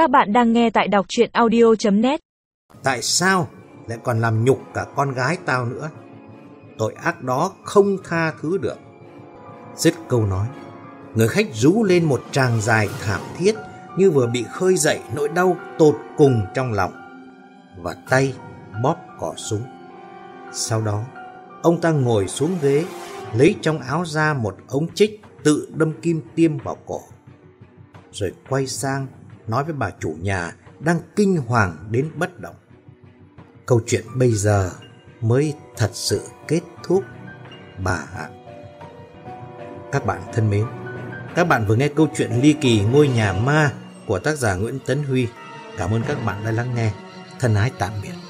Các bạn đang nghe tại đọc chuyện audio.net Tại sao lại còn làm nhục cả con gái tao nữa? Tội ác đó không tha thứ được. Dứt câu nói, người khách rú lên một tràng dài thảm thiết như vừa bị khơi dậy nỗi đau tột cùng trong lòng. Và tay bóp cỏ súng. Sau đó, ông ta ngồi xuống ghế, lấy trong áo ra một ống chích tự đâm kim tiêm vào cổ. Rồi quay sang nói với bà chủ nhà đang kinh hoàng đến bất động. Câu chuyện bây giờ mới thật sự kết thúc, bà ạ. Các bạn thân mến, các bạn vừa nghe câu chuyện ly kỳ ngôi nhà ma của tác giả Nguyễn Tấn Huy. Cảm ơn các bạn đã lắng nghe. Thân ái tạm biệt.